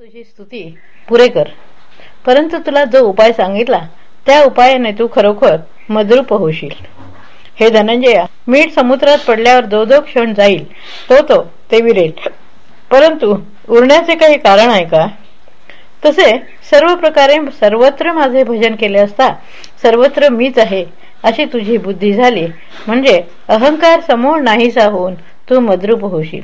तुझी स्तुती पुरे कर. परंतु तुला जो उपाय सांगितला त्या उपायाने तू खरोखर मद्रूप होशील हे धनंजया मीठ समुद्रात पडल्यावर जो जो क्षण जाईल तो तो ते विरेल. परंतु उरण्याचे काही कारण आहे का? तसे सर्व प्रकारे सर्वत्र माझे भजन केले असता सर्वत्र मीच आहे अशी तुझी बुद्धी झाली. म्हणजे अहंकार समूळ नाहीसा होऊन तू मद्रूप होशील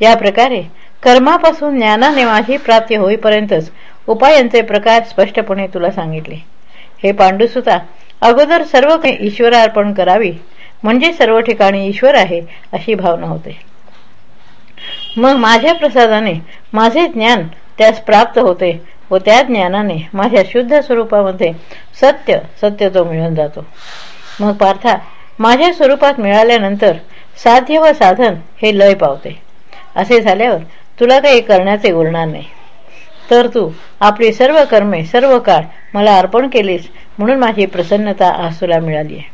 या प्रकारे कर्मापासून ज्ञानाने माझी प्राप्ती होईपर्यंतच उपायांचे प्रकार स्पष्टपणे तुला सांगितले. हे पांडुसुता अगोदर सर्व काही ईश्वरार्पण करावी म्हणजे सर्व ठिकाणी ईश्वर आहे अशी भावना होते. मग माझ्या प्रसादाने माझे ज्ञान त्यास प्राप्त होते व त्या ज्ञानाने माझ्या शुद्ध स्वरूपामध्ये सत्य सत्य तो मिळून जातो. मग पार्था माझ्या स्वरूपात मिळाल्यानंतर साध्य व साधन हे लय पावते. असे झाल्यावर तुला काही करण्याचे उरणार नाही. तर तू आपली सर्व कर्मे सर्व काळ मला अर्पण केलीस म्हणून माझी प्रसन्नता आज तुला मिळाली आहे.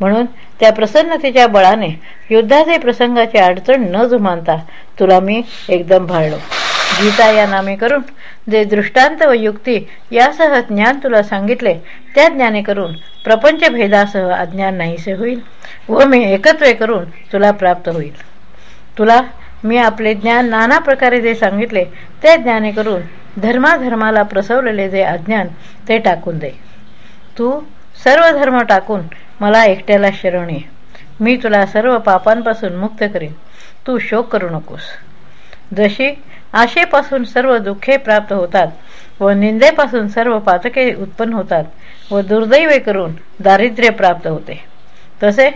म्हणून त्या प्रसन्नतेच्या बळाने युद्धाचे प्रसंगाची अडचण न जुमानता तुला मी एकदम भाळलो. गीता या नामे करून जे दृष्टांत व युक्ती यासह ज्ञान तुला सांगितले त्या ज्ञाने करून प्रपंच भेदासह अज्ञान नाहीसे होईल व मी एकत्वे करून तुला प्राप्त होईल. तुला मी आपले ज्ञान नाना प्रकारे जे सांगितले ते ज्ञाने करून धर्माधर्माला प्रसवलेले जे अज्ञान ते टाकून दे. तू सर्व धर्म टाकून मला एकट्याला शरण ये. मी तुला सर्व पापांपासून मुक्त करीन. तू शोक करू नकोस. जशी आशेपासून सर्व दुःखे प्राप्त होतात व निंदेपासून सर्व पातके उत्पन्न होतात व दुर्दैवे करून दारिद्र्य प्राप्त होते तसे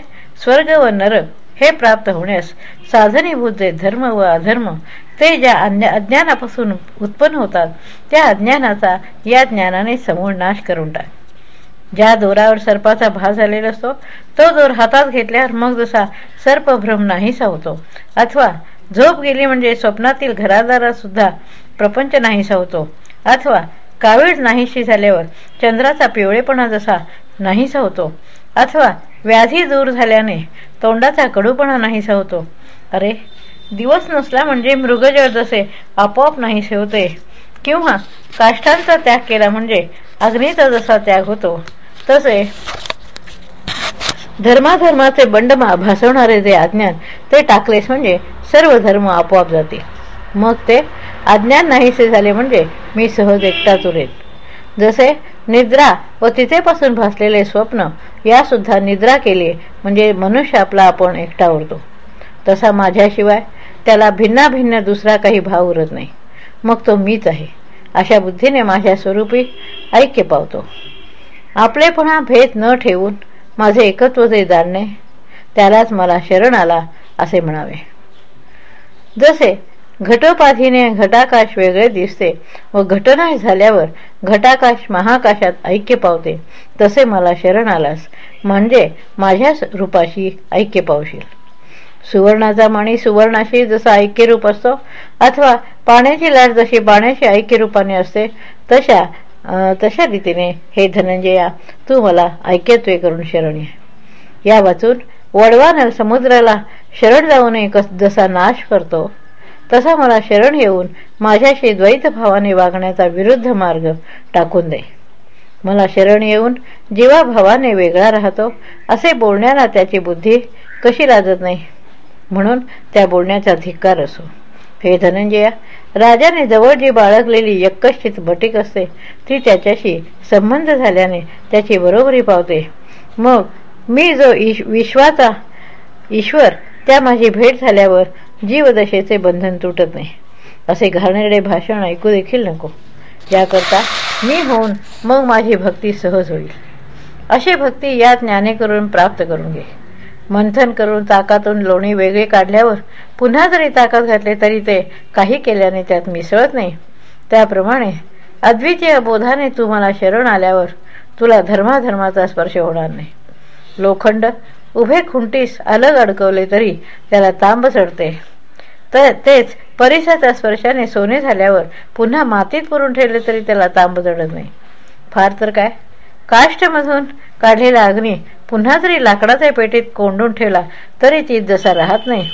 स्वर्ग व नरक हे प्राप्त होण्यास साधनीभूत जे धर्म व अधर्म ते ज्या अज्ञानापासून उत्पन्न होतात त्या अज्ञानाचा या ज्ञानाने समूळ नाश करून टाक. ज्या दोरावर सर्पाचा भाव झालेला असतो तो दोर हातात घेतल्यावर मग जसा सर्पभ्रम नाहीसा होतो अथवा झोप गेली म्हणजे स्वप्नातील घरादारात सुद्धा प्रपंच नाहीसा होतो अथवा कावीळ नाहीशी झाल्यावर चंद्राचा पिवळेपणा जसा नाहीसा होतो अथवा व्याधी दूर झाल्याने तोंडाचा कडूपणा नाहीसा होतो अरे दिवस नसला म्हणजे मृगजळ जसे आपोआप नाहीसे होते किंवा काष्ठांचा त्याग केला म्हणजे अग्नीचा जसा त्याग होतो. तसे धर्माधर्माचे बंडमा भासवणारे जे अज्ञान ते टाकलेस म्हणजे सर्व धर्म आपोआप जाते. मग ते अज्ञान नाहीसे झाले म्हणजे मी सहज एकटाच उरेन. जसे निद्रा व तिथेपासून भासलेले स्वप्न यासुद्धा निद्रा केली म्हणजे मनुष्य आपला आपण एकटा उरतो तसा माझ्याशिवाय त्याला भिन्नाभिन्न दुसरा काही भाव उरत नाही. मग तो मीच आहे. अशा बुद्धीने माझ्या स्वरूपी ऐक्य पावतो. आपलेपणा भेद न ठेवून माझे एकत्व जे जाणणे त्यालाच मला शरण आला असे म्हणावे. जसे घटोपाधीने घटाकाश वेगळे दिसते व घटना झाल्यावर घटाकाश महाकाशात ऐक्य पावते. तसे मला शरण आलास. म्हणजे माझ्या रूपाशी ऐक्य पावशील. सुवर्णाचा मणी सुवर्णाशी जसा ऐक्यरूप असतो अथवा पाण्याची लाट जशी पाण्याशी ऐक्यरूपाने असते तशा तशा रीतीने हे धनंजया तू मला ऐक्यत्वे करून शरण. ये या वाचून वडवान समुद्राला शरण जाऊन नये जसा नाश करतो तसा मला शरण येऊन माझ्याशी द्वैत भावाने वागण्याचा विरुद्ध मार्ग टाकून दे. मला शरण येऊन जीवाभावाने वेगळा राहतो असे बोलण्याला त्याची बुद्धी कशी लाजत नाही? म्हणून त्या बोलण्याचा धिक्कार असो. हे धनंजया राजाने जवळ जी बाळगलेली यक्कश्चित भटीक असते ती त्याच्याशी संबंध झाल्याने त्याची बरोबरी पावते. मग मी जो ईश विश्वाचा ईश्वर त्या माझी भेट झाल्यावर जीवदशेचे बंधन तुटत नाही. असे घाणेरडे भाषण ऐकू देखील नको. याकरता मी होऊन मग माझी भक्ती सहज होईल. असे भक्ती या ज्ञाने करून प्राप्त करून घे. मंथन करून ताकातून लोणी वेगळे काढल्यावर पुन्हा जरी ताकात घातले तरी ते काही केल्याने त्यात मिसळत नाही. त्याप्रमाणे अद्वितीय बोधाने तू मला शरण आल्यावर तुला धर्माधर्माचा स्पर्श होणार नाही. लोखंड उभे खुंटीस अलग अडकवले तरी त्याला तांब चढते. तर तेच परिसाच्या स्पर्शाने सोने झाल्यावर पुन्हा मातीत पुरून ठेवले तरी त्याला तांब चढत नाही. फार तर काय? काष्टमधून काढलेला अग्नी पुन्हा जरी लाकडाच्या पेटीत कोंडून ठेवला तरी ती जसा राहत नाही.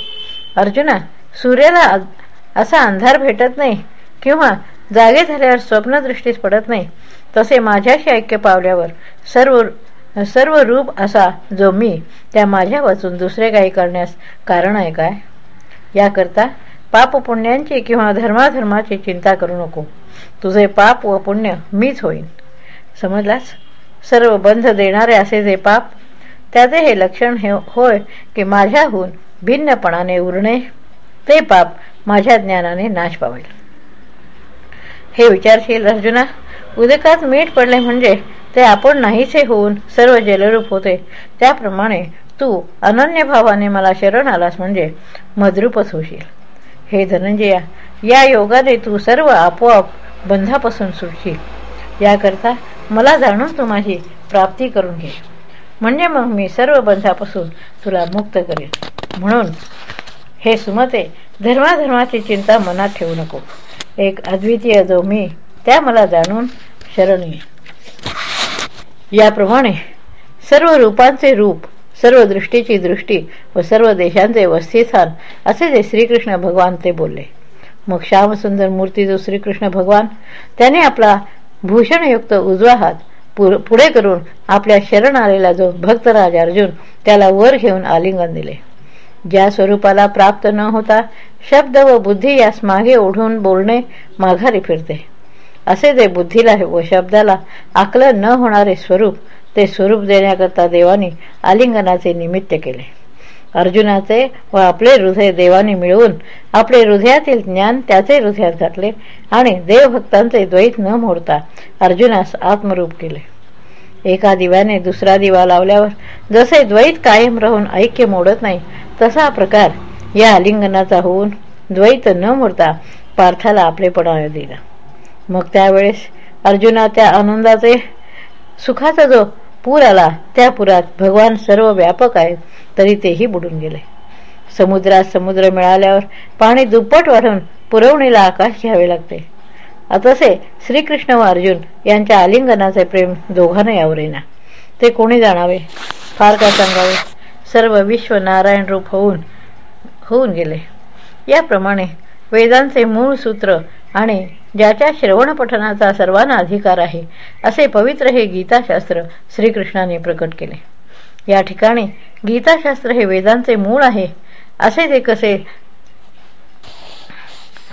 अर्जुना सूर्याला असा अंधार भेटत नाही किंवा जागे झाल्यावर स्वप्नदृष्टीस पडत नाही. तसे माझ्याशी ऐक्य पावल्यावर सर्व सर्व रूप असा जो मी त्या माझ्या वाचून दुसरे काही करण्यास कारण आहे काय? याकरता पाप पुण्यांची किंवा धर्माधर्माची चिंता करू नको. तुझे पाप व पुण्य मीच होईन. समजलास? सर्व बंध देणारे असे जे पाप त्याचे हे लक्षण हे होय की माझ्याहून भिन्नपणाने उरणे ते पाप माझ्या ज्ञानाने नाश पावेल हे विचारशील अर्जुना उदकात मीठ पडले म्हणजे ते आपण नाहीसे होऊन सर्व जलरूप होते. त्याप्रमाणे तू अनन्य भावाने मला शरण आलास म्हणजे मद्रूपच होशील हे धनंजया या योगाने तू सर्व आपोआप बंधापासून सुटशील याकरता मला जाणून तू माझी प्राप्ती करून घे. म्हणजे मग मी सर्व बंधापासून तुला मुक्त करेन. म्हणून हे सुमते धर्माधर्माची चिंता मनात ठेवू नको. एक अद्वितीय जो मी त्या मला जाणून शरण येईल याप्रमाणे सर्व रूपांचे रूप सर्व दृष्टीची दृष्टी व सर्व देशांचे वस्तीस्थान असे जे श्रीकृष्ण भगवान ते बोलले. मग श्यामसुंदर मूर्ती जो श्रीकृष्ण भगवान त्याने आपला भूषणयुक्त उजवा हात पुढे करून आपल्या शरण आलेला जो भक्तराज अर्जुन त्याला वर घेऊन आलिंगन दिले. ज्या स्वरूपाला प्राप्त न होता शब्द व बुद्धी यास मागे ओढून बोलणे माघारी फिरते. असे जे बुद्धीला व शब्दाला आकलन न होणारे स्वरूप ते स्वरूप देण्याकरता देवानी आलिंगनाचे निमित्त केले. अर्जुनाचे व आपले हृदय देवाने मिळवून आपले हृदयातील ज्ञान त्याचे हृदयात घातले आणि देवभक्तांचे द्वैत न मोडता अर्जुनास आत्मरूप केले. एका दिव्याने दुसरा दिवा लावल्यावर जसे द्वैत कायम राहून ऐक्य मोडत नाही तसा प्रकार या आलिंगनाचा होऊन द्वैत न मोडता पार्थाला आपलेपणा दिला. मग त्यावेळेस अर्जुना त्या आनंदाचे सुखाचा जो पूर आला त्या पुरात भगवान सर्व व्यापक आहेत तरी तेही बुडून गेले. समुद्रात समुद्र मिळाल्यावर पाणी दुप्पट वाढून पुरवणीला आकाश घ्यावे लागते. तसे श्रीकृष्ण व अर्जुन यांच्या आलिंगनाचे प्रेम दोघांना आवरेना ते कोणी जाणावे? फार काय सांगावे? सर्व विश्व नारायण रूप होऊन होऊन गेले. याप्रमाणे वेदांचे मूळ सूत्र आणि ज्याच्या श्रवण पठनाचा सर्वांना अधिकार आहे असे पवित्र हे गीताशास्त्र श्रीकृष्णाने प्रकट केले. या ठिकाणी गीताशास्त्र हे वेदांचे मूळ आहे असे ते कसे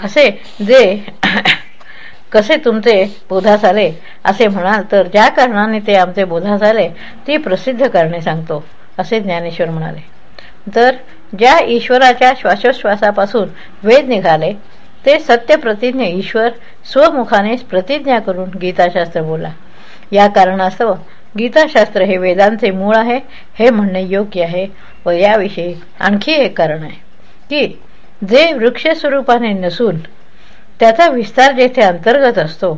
असे जे कसे तुमचे बोधास आले असे म्हणाल तर ज्या कारणाने ते आमचे बोधास आले ती प्रसिद्ध करणे सांगतो असे ज्ञानेश्वर म्हणाले. तर ज्या ईश्वराच्या श्वासोश्वासापासून वेद निघाले ते सत्य प्रतिज्ञ ईश्वर स्वमुखाने प्रतिज्ञा करून गीताशास्त्र बोला. या कारणास्तव गीताशास्त्र हे वेदांचे मूळ आहे हे म्हणणे योग्य आहे व याविषयी आणखी एक कारण आहे की जे वृक्ष स्वरूपाने नसून त्याचा विस्तार जेथे अंतर्गत असतो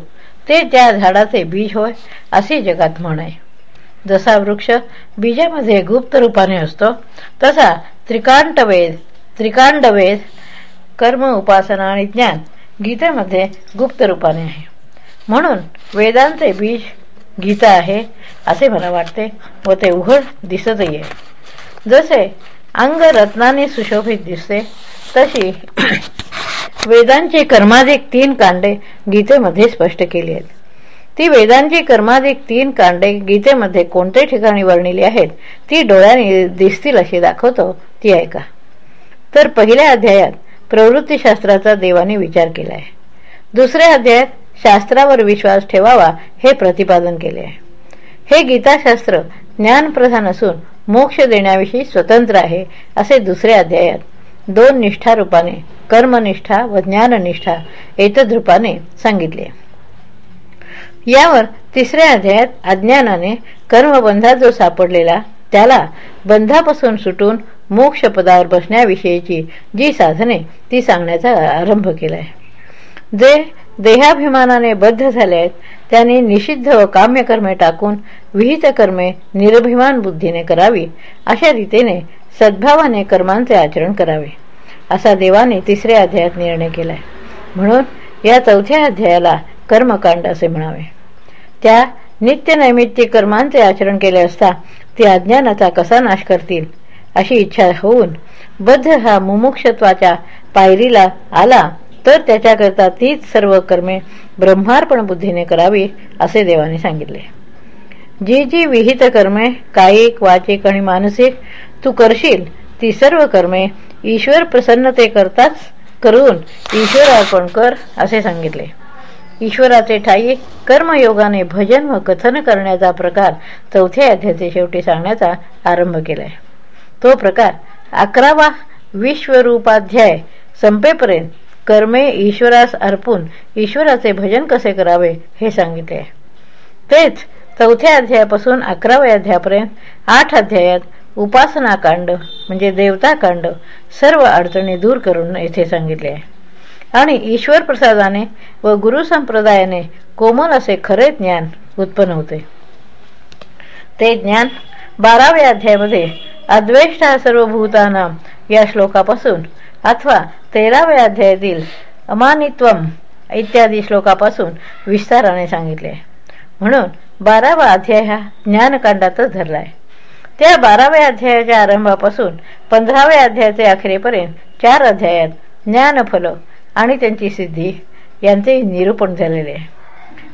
ते त्या झाडाचे बीज होय असे जगात म्हण आहे. जसा वृक्ष बीजामध्ये गुप्त रूपाने असतो तसा त्रिकांटवेद त्रिकांडवेद कर्म उपासना आणि ज्ञान गीतेमध्ये गुप्त रूपाने आहे. म्हणून वेदांचे बीज गीता आहे असे मला वाटते व ते उघड दिसतही आहे. जसे अंग रत्नाने सुशोभित दिसते तशी वेदांची कर्माधिक तीन कांडे गीतेमध्ये स्पष्ट केली आहेत. ती वेदांची कर्माधिक तीन कांडे गीतेमध्ये कोणत्या ठिकाणी वर्णिली आहेत ती डोळ्याने दिसतील अशी दाखवतो. ती ऐका. तर पहिल्या अध्यायात प्रवृत्तीशास्त्राचा देवाने विचार केला आहे दुसऱ्या अध्यायात शास्त्रावर विश्वास ठेवावा हे प्रतिपादन केले आहे. हे गीताशास्त्र ज्ञानप्रधान असून मोक्ष देण्याविषयी स्वतंत्र आहे असे दुसऱ्या अध्यायात दोन निष्ठा रूपाने कर्मनिष्ठा व ज्ञाननिष्ठा एकच रूपाने सांगितले. यावर तिसऱ्या अध्यायात अज्ञानाने कर्मबंधात जो सापडलेला त्याला बंधापासून सुटून मोक्ष पदावर बसण्याविषयीची जी साधने ती सांगण्याचा आरंभ केला आहे जे देहाभिमानाने बद्ध झाले आहेत त्यांनी निषिद्ध व काम्यकर्मे टाकून विहित कर्मे निरभिमान बुद्धीने करावी अशा रीतीने सद्भावाने कर्मांचे आचरण करावे असा देवाने तिसऱ्या अध्यायात निर्णय केलाय. म्हणून या चौथ्या अध्यायाला कर्मकांड असे म्हणावे. त्या नित्य कर्मांचे आचरण केले असता ते अज्ञानाचा कसा नाश करतील? अशी इच्छा होऊन बद्ध हा मुमुक्षत्वाच्या पायरीला आला तर त्याच्याकरता तीच सर्व कर्मे ब्रह्मार्पण बुद्धीने करावी असे देवाने सांगितले. जी जी विहित कर्मे कायिक वाचिक आणि मानसिक तू करशील ती सर्व कर्मे ईश्वर प्रसन्नते करताच करून ईश्वर अर्पण कर असे सांगितले. ईश्वराचे ठाई कर्मयोगाने भजन व कथन करण्याचा प्रकार चौथ्या अध्यायाचे शेवटी सांगण्याचा आरंभ केलाय. तो प्रकार अकरावा विश्वरूपाध्याय. संपेपर्यंत कर्मे ईश्वरास अर्पून ईश्वराचे भजन कसे करावे हे सांगितले. तेच चौथ्या अध्यायापासून अकराव्या अध्यायापर्यंत आठ अध्यायात उपासनाकांड म्हणजे देवताकांड सर्व अडचणी दूर करून येथे सांगितले. आहे आणि ईश्वर प्रसादाने व गुरु संप्रदायाने कोमल असे खरे ज्ञान उत्पन्न होते. ते ज्ञान बाराव्या अध्यायामध्ये अद्वेष्टा सर्व भूताना या श्लोकापासून. अथवा तेराव्या अध्यायातील अमानित्वम इत्यादी श्लोकापासून विस्ताराने सांगितले. म्हणून बारावा अध्याय हा ज्ञानकांडातच धरलाय. त्या बाराव्या अध्यायाच्या आरंभापासून पंधराव्या अध्यायाचे अखेरेपर्यंत चार अध्यायात ज्ञानफल आणि त्यांची सिद्धी यांचे निरूपण झालेले. आहे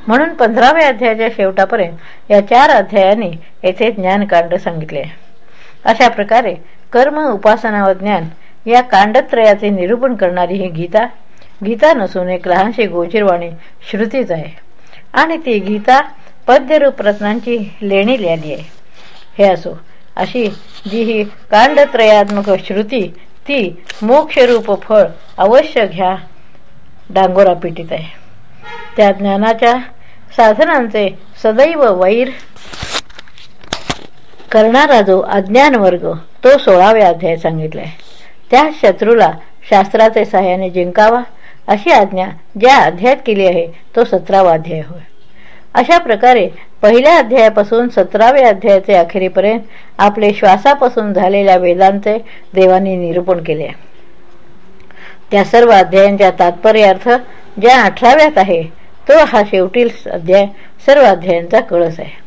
म्हणून पंधराव्या अध्यायाच्या शेवटापर्यंत या चार अध्यायांनी येथे ज्ञानकांड सांगितले. अशा प्रकारे कर्म उपासना व ज्ञान या कांडत्रयाचे निरूपण करणारी ही गीता गीता नसून एक लहानशी गोचिरवाणी श्रुतीच आहे. आणि ती गीता पद्यरूप रत्नांची लेणी लिहिली आहे. हे असो अशी जी ही कांडत्रयात्मक श्रुती ती मोक्षरूप फळ अवश्य घ्या डांगोरा पिटीत आहे. त्या ज्ञानाच्या साधनांचे सदैव वैर करणारा जो अज्ञान वर्ग तो सोळाव्या अध्याय सांगितलाय त्या शत्रूला शास्त्राचे सहाय्याने जिंकावा अशी आज्ञा ज्या अध्यायात केली आहे तो सतरावा अध्याय होय. अशा प्रकारे पहिल्या अध्यायापासून सतराव्या अध्यायाचे अखेरीपर्यंत आपले श्वासापासून झालेल्या वेदांचे देवांनी निरूपण केले. त्या सर्व अध्यायांच्या तात्पर्यार्थ ज्या अठराव्यात आहे तो हा शेवटील अध्याय सर्व अध्यायांचा कळस आहे.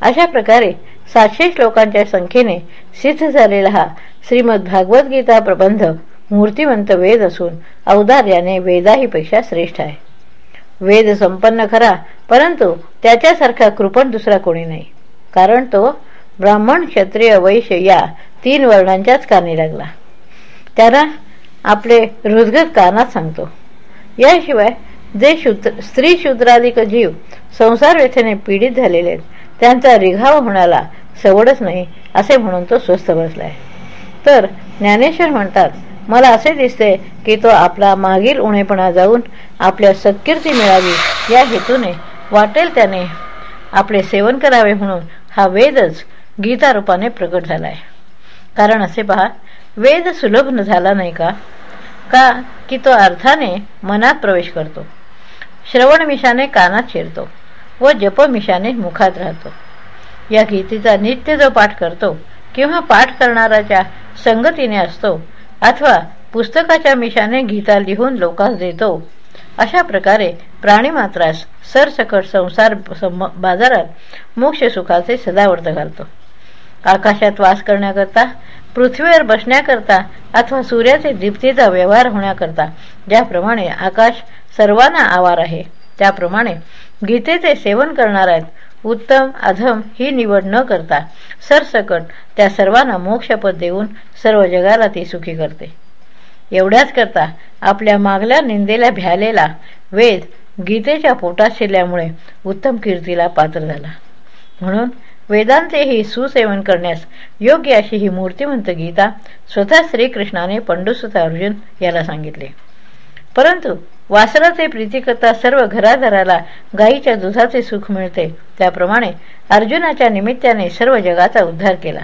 अशा प्रकारे सातशे श्लोकांच्या संख्येने सिद्ध झालेला हा श्रीमद भागवत गीता प्रबंध मूर्तिवंत वेद असून अवदार्याने वेदाहीपेक्षा श्रेष्ठ आहे. वेद संपन्न खरा परंतु त्याच्यासारखा कृपण दुसरा कोणी नाही. कारण तो ब्राह्मण क्षत्रिय वैश्य या तीन वर्णांच्याच कानी लागला. त्याला आपले हृदगत कानात सांगतो. याशिवाय जे शूद्र स्त्री शूद्राधिक जीव संसार व्यथेने पीडित झालेले आहेत त्यांचा रिघाव होण्याला सवडच नाही असे म्हणून तो स्वस्थ बसलाय. तर ज्ञानेश्वर म्हणतात मला असे दिसते की तो आपला मागील उणेपणा जाऊन आपल्या सत्कीर्ती मिळावी. या हेतूने वाटेल त्याने आपले सेवन करावे म्हणून हा वेदच गीता रूपाने प्रकट झालाय. कारण असे पहा वेद सुलभ झाला नाही का? का की तो अर्थाने मनात प्रवेश करतो. श्रवण मिशाने कानात शिरतो. व जप मिशाने मुखात राहतो. या गीतेचा नित्य जो पाठ करतो किंवा पाठ करणाराच्या संगतीने असतो अथवा पुस्तकाच्या मिशाने गीता लिहून लोकांस देतो अशा प्रकारे प्राणीमात्रास सरसकट संसार बाजारात मोक्ष सुखाचे सदावर्त घालतो. आकाशात वास करण्याकरता पृथ्वीवर बसण्याकरता अथवा सूर्याचे दीप्तीचा व्यवहार होण्याकरता ज्याप्रमाणे आकाश सर्वांना आवार आहे. त्याप्रमाणे गीतेचे सेवन करणाऱ्यात उत्तम अधम ही निवड न करता सरसकट त्या सर्वांना मोक्षपद देऊन सर्व जगाला ती सुखी करते. एवढ्याच करता आपल्या मागल्या निंदेला भ्यालेला वेद गीतेच्या पोटात शिरल्यामुळे उत्तम कीर्तीला पात्र झाला. म्हणून वेदांतेही सुसेवन करण्यास योग्य अशी ही मूर्तिमंत गीता स्वतः श्रीकृष्णाने पंडुसुता अर्जुन याला सांगितले. परंतु वासराचे प्रीतीकरता सर्व घराघराला गायीच्या दुधाचे सुख मिळते. त्याप्रमाणे अर्जुनाच्या निमित्ताने सर्व जगाचा उद्धार केला.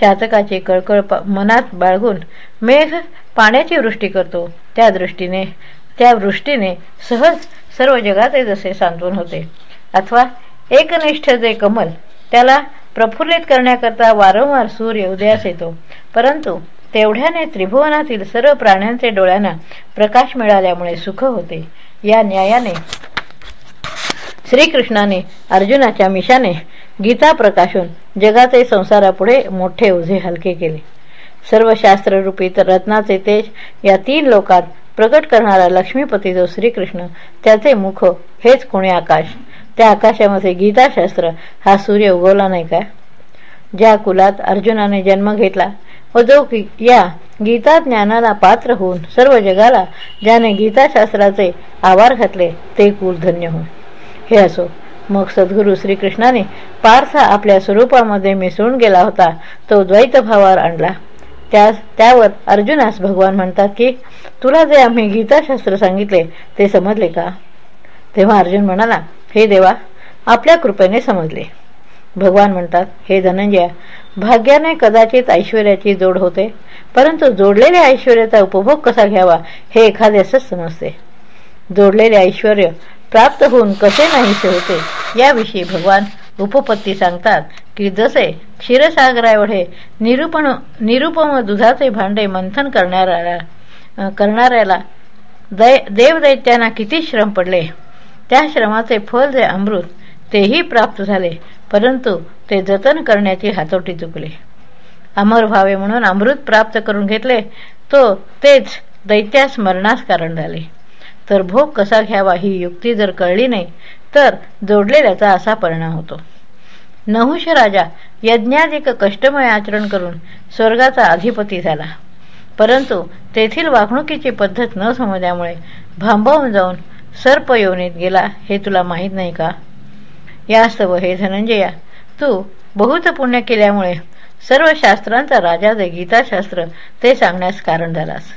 चातकाची कळकळ मनात बाळगून मेघ पाण्याची वृष्टी करतो. त्या दृष्टीने त्या वृष्टीने सहज सर्व जगाचे जसे सांत्वन होते. अथवा एकनिष्ठ जे कमल त्याला प्रफुल्लित करण्याकरता वारंवार सूर्य उदयास येतो. परंतु तेवढ्याने त्रिभुवनातील सर्व प्राण्यांचे डोळ्यांना प्रकाश मिळाल्यामुळे सुख होते. या न्यायाने श्रीकृष्णाने अर्जुनाच्या मिशाने गीता प्रकाशून जगाचे संसारापुढे मोठे ओझे हलके केले. सर्व शास्त्ररूपी रत्नाचे तेज या तीन लोकात प्रकट करणारा लक्ष्मीपती जो श्रीकृष्ण त्याचे मुख हेच कोणी आकाश. त्या आकाशामध्ये गीताशास्त्र हा सूर्य उगवला नाही का? ज्या कुलात अर्जुनाने जन्म घेतला व जो या गीता ज्ञानाला पात्र होऊन सर्व जगाला ज्याने गीताशास्त्राचे आवार घातले ते कुलधन्य धन्य हे असो मग सद्गुरू श्रीकृष्णाने पार्थ आपल्या स्वरूपामध्ये मिसळून गेला होता तो द्वैत भावावर आणला. त्यास त्यावर अर्जुनास भगवान म्हणतात की तुला जे आम्ही गीताशास्त्र सांगितले ते समजले का? तेव्हा अर्जुन म्हणाला हे देवा आपल्या कृपेने समजले. भगवान म्हणतात हे धनंजया भाग्याने कदाचित ऐश्वर्याची जोड होते परंतु जोडलेल्या ऐश्वर्याचा उपभोग कसा घ्यावा हे एखाद्यासच समजते. जोडलेले ऐश्वर प्राप्त होऊन कसे नाहीसे होते याविषयी भगवान उपपत्ती सांगतात की जसे क्षीरसागराएवढे निरुपण निरुपम दुधाचे भांडे मंथन करणाऱ्याला करणाऱ्याला दै देवदैत्यांना किती श्रम पडले. त्या श्रमाचे फल जे अमृत तेही प्राप्त झाले परंतु ते जतन करण्याची हातोटी चुकले. अमर व्हावे म्हणून अमृत प्राप्त करून घेतले तो तेच दैत्यास मरणास कारण झाले. तर भोग कसा घ्यावा ही युक्ती जर कळली नाही तर जोडलेल्याचा असा परिणाम होतो. नहुष राजा यज्ञाधिक कष्टमय आचरण करून स्वर्गाचा अधिपती झाला. परंतु तेथील वागणुकीची पद्धत न समजल्यामुळे भांबावून जाऊन सर्प योनीत गेला हे तुला माहीत नाही का? यास्तव हे धनंजया. तू बहुत पुण्य केल्यामुळे सर्व शास्त्रांचा राजा जे गीताशास्त्र ते सांगण्यास कारण झालास.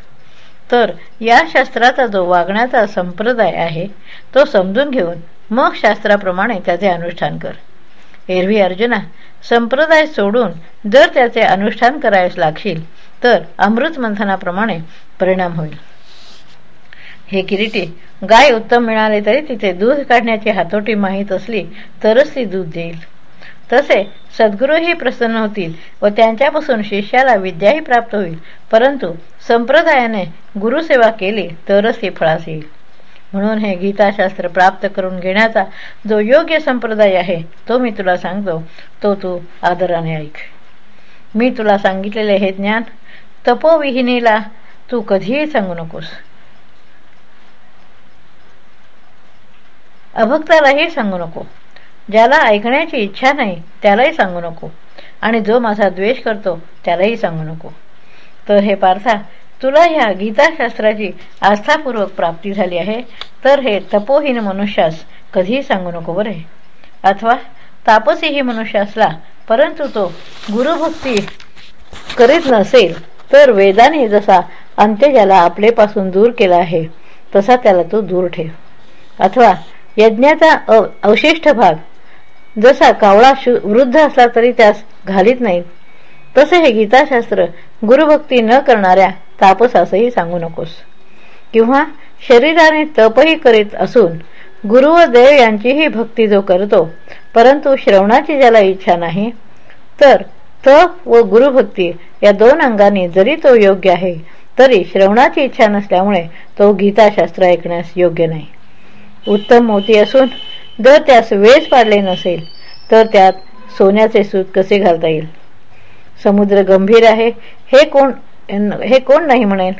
तर या शास्त्राचा जो वागण्याचा संप्रदाय आहे तो समजून घेऊन मग शास्त्राप्रमाणे त्याचे अनुष्ठान कर. एरवी अर्जुना संप्रदाय सोडून जर त्याचे अनुष्ठान करायस लागशील तर अमृत मंथनाप्रमाणे परिणाम होईल. हे किरीटी गाय उत्तम मिळाले तरी तिथे दूध काढण्याची हातोटी माहीत असली तरच ती दूध देईल. तसे सद्गुरूही प्रसन्न होतील व त्यांच्यापासून शिष्याला विद्याही प्राप्त होईल. परंतु संप्रदायाने गुरुसेवा केली तरच ती फळास येईल. म्हणून हे गीताशास्त्र प्राप्त करून घेण्याचा जो योग्य संप्रदाय आहे तो मी तुला सांगतो. तो तू आदराने ऐक. मी तुला सांगितलेले हे ज्ञान तपोविहिनीला तू कधीही सांगू नकोस. अभक्तालाही सांगू नको. ज्याला ऐकण्याची इच्छा नाही त्यालाही सांगू नको. आणि जो माझा द्वेष करतो त्यालाही सांगू नको. तर हे पार्था तुला ह्या गीताशास्त्राची आस्थापूर्वक प्राप्ती झाली आहे तर हे तपोहीन मनुष्यास कधीही सांगू नको बरे. अथवा तापसीही मनुष्य असला परंतु तो गुरुभक्ती करीत नसेल तर वेदाने जसा अंत्यजाला आपलेपासून दूर केला आहे तसा त्याला तो दूर ठेव. अथवा यज्ञाचा अवशिष्ट भाग. जसा कावळा वृद्ध असला तरी त्यास घालीत नाही. तसे हे गीताशास्त्र गुरुभक्ती न करणाऱ्या तापसासही सांगू नकोस. किंवा शरीराने तपही करीत असून गुरु व देव यांचीही भक्ती जो करतो परंतु श्रवणाची ज्याला इच्छा नाही तर तप व गुरुभक्ती या दोन अंगांनी जरी तो योग्य आहे तरी श्रवणाची इच्छा नसल्यामुळे तो गीताशास्त्र ऐकण्यास योग्य नाही. उत्तम मोती असून जर त्यास वेज पाडले नसेल तर त्यात सोन्याचे सूत कसे घालता येईल? समुद्र गंभीर आहे हे कोण हे कोण नाही म्हणेल.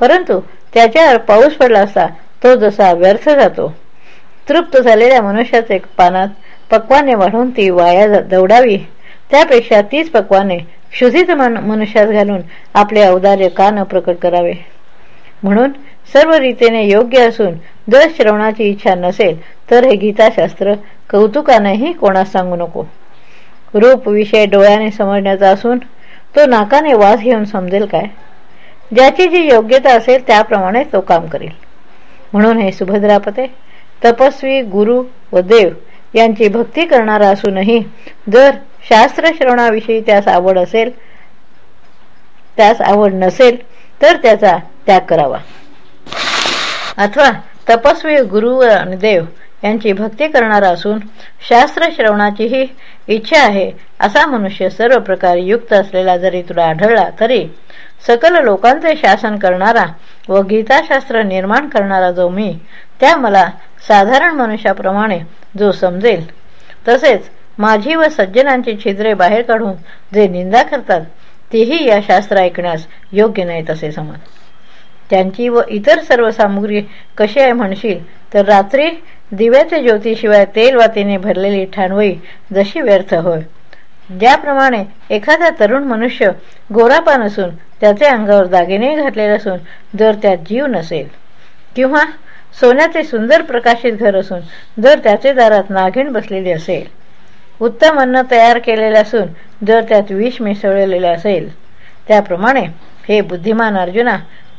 परंतु त्याच्यावर पाऊस पडला असता तो जसा व्यर्थ जातो. तृप्त झालेल्या मनुष्याचे पानात पक्वाने वाढून ती वाया दौडावी. त्यापेक्षा तीच पक्वाने क्षुधित मन मनुष्यास घालून आपले औदार्य का न प्रकट करावे? म्हणून सर्व रीतीने योग्य असून जर श्रवणाची इच्छा नसेल तर हे गीताशास्त्र कौतुकानेही कोणास सांगू नको. रूप विषय डोळ्याने समजण्याचा असून तो नाकाने वास घेऊन समजेल काय? ज्याची जी योग्यता असेल त्याप्रमाणे तो काम करेल. म्हणून हे सुभद्रापते तपस्वी गुरु व देव यांची भक्ती करणारा असूनही जर शास्त्र श्रवणाविषयी त्यास आवड असेल त्यास आवड नसेल तर त्याचा त्याग करावा. अथवा तपस्वी गुरु आणि देव यांची भक्ती करणारा असून शास्त्र श्रवणाचीही इच्छा आहे असा मनुष्य सर्व प्रकारे युक्त असलेला जरी तुला आढळला तरी सकल लोकांचे शासन करणारा व गीताशास्त्र निर्माण करणारा जो मी त्या मला साधारण मनुष्याप्रमाणे जो समजेल. तसेच माझी व सज्जनांची छिद्रे बाहेर काढून जे निंदा करतात तेही या शास्त्र ऐकण्यास योग्य नाहीत असे समज. त्यांची व इतर सर्व सामुग्री कशी आहे म्हणशील? तर रात्री दिव्याचे ज्योतीशिवाय तेल वातीने भरलेली ठाणवई जशी व्यर्थ होय. ज्याप्रमाणे एखादा तरुण मनुष्य गोरापान असून त्याचे अंगावर दागिने घातलेले असून जर त्यात जीव नसेल किंवा सोन्याचे सुंदर प्रकाशित घर असून जर त्याचे दारात नागिण बसलेली असेल उत्तम अन्न तयार केलेले असून जर त्यात विष मिसळलेले असेल त्याप्रमाणे हे बुद्धिमान अर्जुना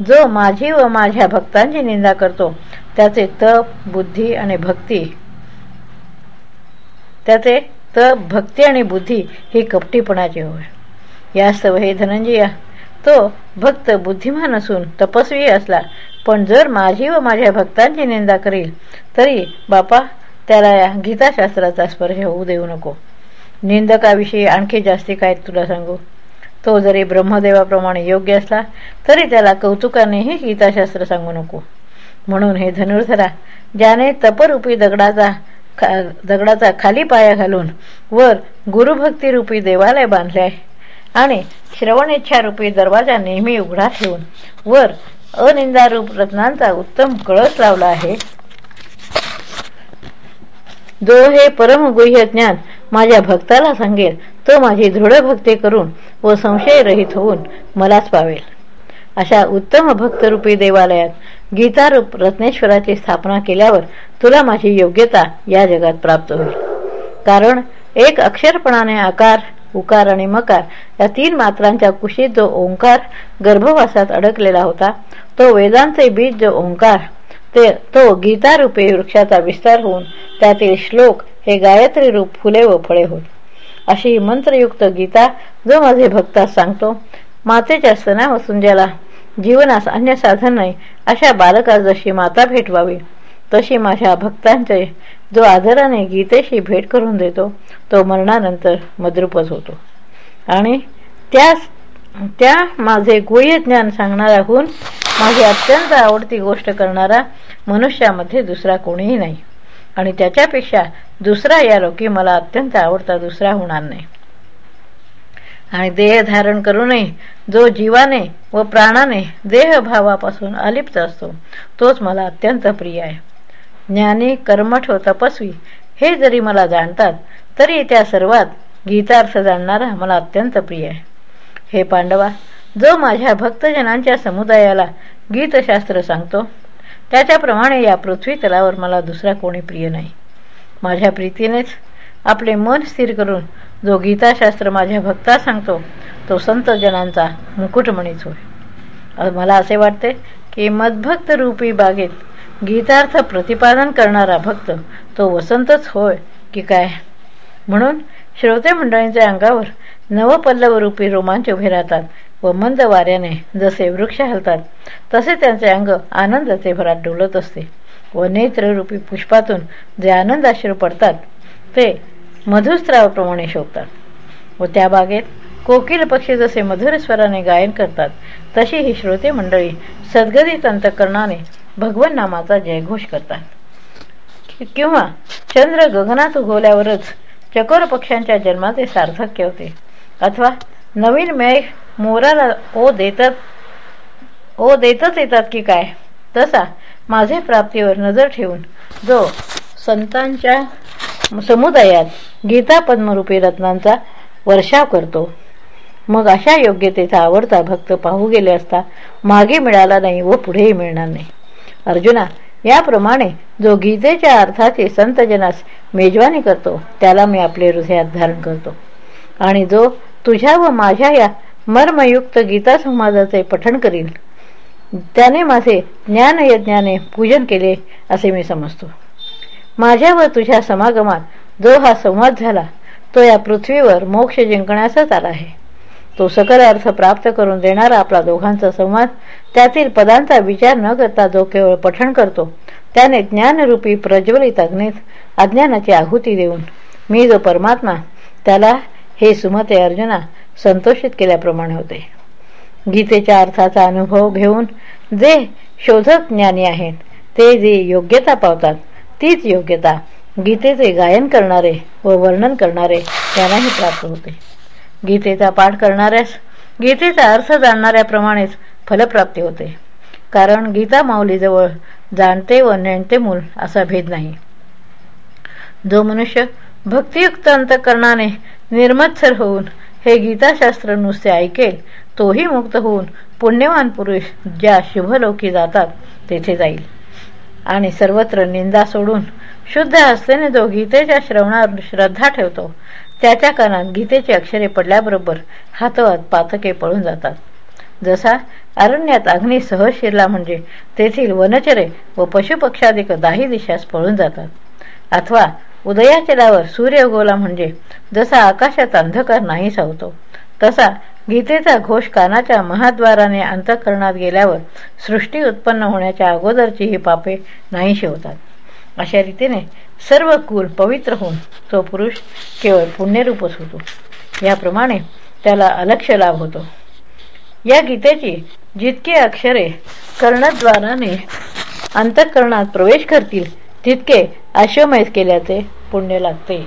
जो माझी व माझ्या भक्तांची निंदा करतो त्याचे तप बुद्धी आणि भक्ती. त्याचे तप भक्ती आणि बुद्धी ही कपटीपणाची होय यास्तव हे धनंजया तो भक्त बुद्धिमान असून तपस्वी असला पण जर माझी व माझ्या भक्तांची निंदा करील तरी बापा त्याला या गीताशास्त्राचा स्पर्श होऊ देऊ नको. निंदकाविषयी आणखी जास्ती काय तुला सांगू? तो जरी ब्रह्मदेवाप्रमाणे योग्य असला तरी त्याला कौतुकानेही गीताशास्त्र सांगू नको. म्हणून हे धनुर्धरा ज्याने तपरूपी दगडाचा खा दगडाचा खाली पाया घालून वर गुरुभक्तीरूपी देवालय बांधले आहे आणि श्रवणेच्छारूपी दरवाजा नेहमी उघडा ठेवून वर अनिंदारूप रत्नांचा उत्तम कळस लावला आहे. जो हे परमगुह्य ज्ञान माझ्या भक्ताला सांगेल तो माझी दृढ भक्ती करून व संशयरहित होऊन मलाच पावेल. अशा उत्तम भक्तरूपी देवालयात गीतारूप रत्नेश्वराची स्थापना केल्यावर तुला माझी योग्यता या जगात प्राप्त होईल. कारण एक अक्षरपणाने आकार उकार आणि मकार या तीन मात्रांच्या कुशीत जो ओंकार गर्भवासात अडकलेला होता तो वेदांचे बीज जो ओंकार ते तो गीतारूपे वृक्षाचा विस्तार होऊन त्यातील श्लोक हे गायत्री रूप फुले व फळे होत. अशी मंत्रयुक्त गीता जो माझे भक्तास सांगतो. मातेच्या स्तनापासून ज्याला जीवनास अन्य साधन नाही अशा बालकास जशी माता भेटवावी तशी माझ्या भक्तांचे जो आदराने गीतेशी भेट करून देतो तो मरणानंतर मद्रुपच होतो. आणि त्यास त्या माझे गुह्य ज्ञान सांगणाऱ्याहून माझी अत्यंत आवडती गोष्ट करणारा मनुष्यामध्ये दुसरा कोणीही नाही. आणि त्याच्यापेक्षा दुसरा या लोकी मला अत्यंत आवडता दुसरा होणार नाही. आणि देह धारण करूनही जो जीवाने व प्राणाने देहभावापासून अलिप्त असतो तोच मला अत्यंत प्रिय आहे. ज्ञानी कर्मठ व तपस्वी हे जरी मला जाणतात तरी त्या सर्वात गीतार्थ जाणणारा मला अत्यंत प्रिय आहे. हे पांडवा जो माझ्या भक्तजनांच्या समुदायाला गीतशास्त्र सांगतो त्याच्याप्रमाणे या पृथ्वी तलावर मला दुसरा कोणी प्रिय नाही. माझ्या प्रीतीनेच आपले मन स्थिर करून जो गीताशास्त्र माझ्या भक्ता सांगतो तो संत जनांचा मुकुटमणीच होय. मला असे वाटते की मदभक्त रूपी बागेत गीतार्थ प्रतिपादन करणारा भक्त तो वसंतच होय की काय? म्हणून श्रोते मंडळींच्या अंगावर नवपल्लवरूपी रोमांच उभे राहतात. व मंद वाऱ्याने जसे वृक्ष हलतात तसे त्यांचे अंग आनंदाचे भरात डोलत असते. व नेत्ररूपी पुष्पातून जे आनंदाश्रू पडतात ते मधुस्त्रावाप्रमाणे शोभतात. व त्या बागेत कोकिल पक्षी जसे मधुर स्वराने गायन करतात तशी ही श्रोते मंडळी सद्गदित अंतकरणाने भगवन नामाचा जयघोष करतात. किंवा चंद्र गगनात उगवल्यावरच चकोर पक्ष्यांच्या जन्माचे सार्थक्य होते. अथवा नवीन मेघ मोराला ओ देतात ओ देतच येतात की काय? तसा माझे प्राप्तीवर नजर ठेवून जो संतांच्या समुदायात गीता पद्मरूपी रत्नांचा वर्षाव करतो मग अशा योग्यतेचा आवडता भक्त पाहू गेले असता मागे मिळाला नाही व पुढेही मिळणार नाही. अर्जुना याप्रमाणे जो गीतेच्या अर्थाचे संतजनास मेजवानी करतो त्याला मी आपले हृदयात धारण करतो. आणि जो तुझ्या व माझ्या या मर्मयुक्त गीता संवादाचे पठण करील त्याने माझे ज्ञानयज्ञाने पूजन केले असे मी समजतो. माझ्या व तुझ्या समागमात जो हा संवाद झाला तो या पृथ्वीवर मोक्ष जिंकण्याचाच आला आहे. तो सकल अर्थ प्राप्त करून देणारा आपला दोघांचा संवाद त्यातील पदांचा विचार न करता जो केवळ पठण करतो त्याने ज्ञानरूपी प्रज्वलित अग्नीत अज्ञानाची आहुती देऊन मी जो परमात्मा त्याला हे सुमते अर्जुना संतोषित केल्याप्रमाणे होते. गीतेच्या अर्थाचा अनुभव घेऊन जे शोधक ज्ञानी आहेत ते जे योग्यता पावतात तीच योग्यता गीतेचे गायन करणारे व वर्णन करणारे त्यांनाही प्राप्त होते. गीतेचा पाठ करणाऱ्यास गीतेचा अर्थ जाणणाऱ्याप्रमाणेच फलप्राप्ती होते. कारण गीता माऊलीजवळ जाणते व नेणते मूल असा भेद नाही. जो मनुष्य भक्तियुक्त अंतकरणाने निर्मत्सर होऊन हे गीताशास्त्र नुसते ऐकेल तोही मुक्त होऊन पुण्यवान पुरुष ज्या शुभलोकी जातात तेथे जाईल. आणि सर्वत्र निंदा सोडून शुद्ध असल्याने जो गीतेच्या श्रवणावर श्रद्धा ठेवतो त्याच्या कानात गीतेची अक्षरे पडल्याबरोबर हातवात पातके पळून जातात. जसा अरण्यात अग्नी सहज शिरला म्हणजे तेथील वनचरे व पशुपक्षादिक दाही दिशास पळून जातात. अथवा उदयाच्या लावर सूर्य उगवला म्हणजे जसा आकाशात अंधकार नाही सावतो तसा गीतेचा घोष कानाच्या महाद्वाराने अंतकरणात गेल्यावर सृष्टी उत्पन्न होण्याच्या अगोदरची ही पापे नाहीशी होतात अशा रीतीने सर्व कुल पवित्र होऊन तो पुरुष केवळ पुण्यरूपच होतो याप्रमाणे त्याला अलक्ष लाभ होतो. या गीतेची जितकी अक्षरे कर्णद्वाराने अंतःकरणात प्रवेश करतील तितके अश्वमेध केल्याचे पुण्य लागते.